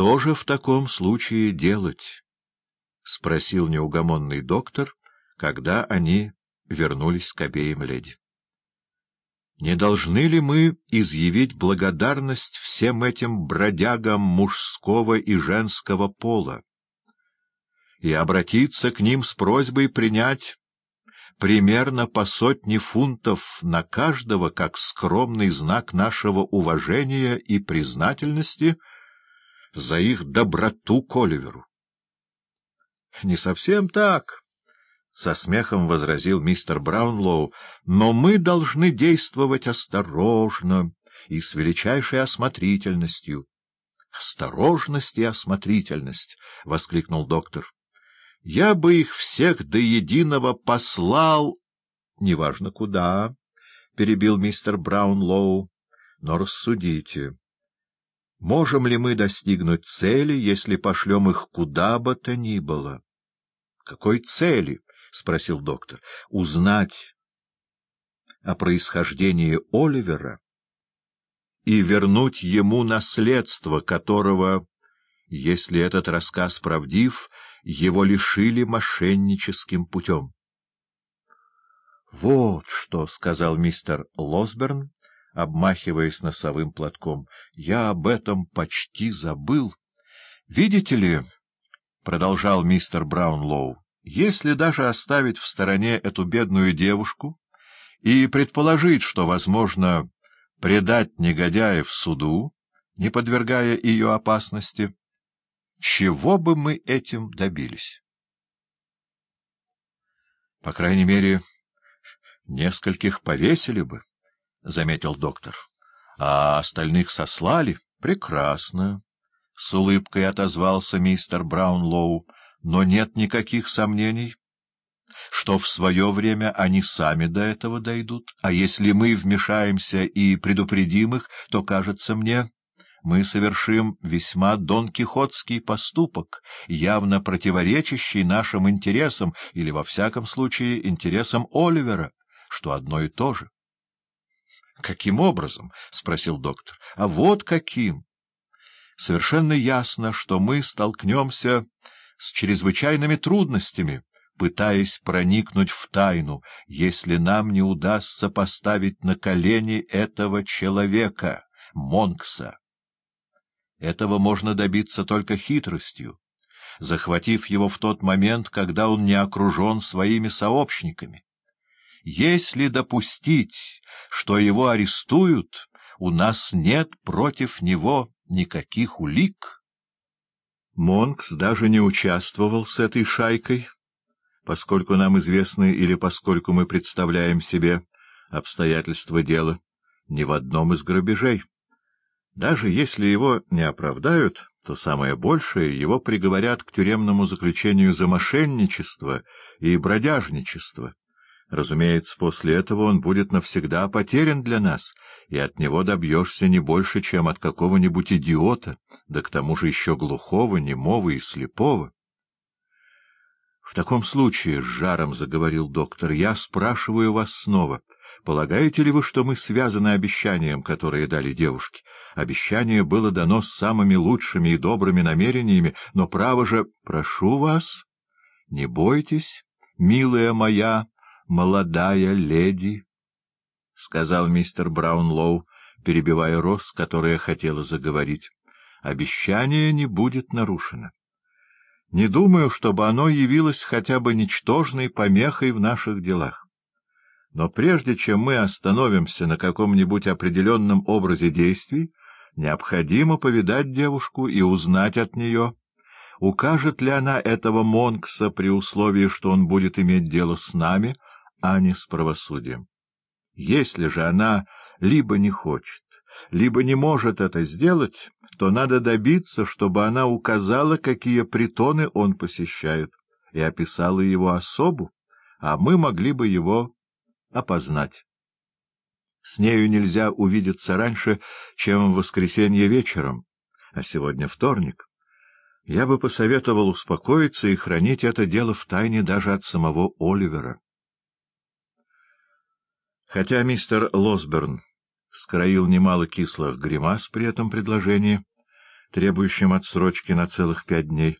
что же в таком случае делать? — спросил неугомонный доктор, когда они вернулись к обеим леди. Не должны ли мы изъявить благодарность всем этим бродягам мужского и женского пола и обратиться к ним с просьбой принять примерно по сотне фунтов на каждого как скромный знак нашего уважения и признательности за их доброту к Оливеру? — Не совсем так, — со смехом возразил мистер Браунлоу, — но мы должны действовать осторожно и с величайшей осмотрительностью. — Осторожность и осмотрительность! — воскликнул доктор. — Я бы их всех до единого послал... — Неважно куда, — перебил мистер Браунлоу, — но рассудите. Можем ли мы достигнуть цели, если пошлем их куда бы то ни было? — Какой цели? —— спросил доктор. — Узнать о происхождении Оливера и вернуть ему наследство, которого, если этот рассказ правдив, его лишили мошенническим путем. — Вот что, — сказал мистер Лосберн, обмахиваясь носовым платком, — я об этом почти забыл. — Видите ли, — продолжал мистер Браунлоу, — если даже оставить в стороне эту бедную девушку и предположить, что, возможно, предать негодяев суду, не подвергая ее опасности, чего бы мы этим добились? — По крайней мере, нескольких повесили бы, — заметил доктор. — А остальных сослали? — Прекрасно, — с улыбкой отозвался мистер Браунлоу. Но нет никаких сомнений, что в свое время они сами до этого дойдут, а если мы вмешаемся и предупредим их, то, кажется мне, мы совершим весьма донкихотский поступок, явно противоречащий нашим интересам или, во всяком случае, интересам Оливера, что одно и то же. — Каким образом? — спросил доктор. — А вот каким. Совершенно ясно, что мы столкнемся с чрезвычайными трудностями, пытаясь проникнуть в тайну, если нам не удастся поставить на колени этого человека, Монкса. Этого можно добиться только хитростью, захватив его в тот момент, когда он не окружен своими сообщниками. Если допустить, что его арестуют, у нас нет против него никаких улик. Монкс даже не участвовал с этой шайкой, поскольку нам известны или поскольку мы представляем себе обстоятельства дела, ни в одном из грабежей. Даже если его не оправдают, то самое большее его приговорят к тюремному заключению за мошенничество и бродяжничество. Разумеется, после этого он будет навсегда потерян для нас — и от него добьешься не больше, чем от какого-нибудь идиота, да к тому же еще глухого, немого и слепого. — В таком случае, — с жаром заговорил доктор, — я спрашиваю вас снова, полагаете ли вы, что мы связаны обещанием, которое дали девушке? Обещание было дано с самыми лучшими и добрыми намерениями, но право же... Прошу вас, не бойтесь, милая моя молодая леди. — сказал мистер Браунлоу, перебивая Росс, которая хотела заговорить. — Обещание не будет нарушено. Не думаю, чтобы оно явилось хотя бы ничтожной помехой в наших делах. Но прежде чем мы остановимся на каком-нибудь определенном образе действий, необходимо повидать девушку и узнать от нее, укажет ли она этого Монкса при условии, что он будет иметь дело с нами, а не с правосудием. Если же она либо не хочет, либо не может это сделать, то надо добиться, чтобы она указала, какие притоны он посещает, и описала его особу, а мы могли бы его опознать. С нею нельзя увидеться раньше, чем в воскресенье вечером, а сегодня вторник. Я бы посоветовал успокоиться и хранить это дело в тайне даже от самого Оливера. Хотя мистер Лосберн скроил немало кислых гримас при этом предложении, требующим отсрочки на целых пять дней.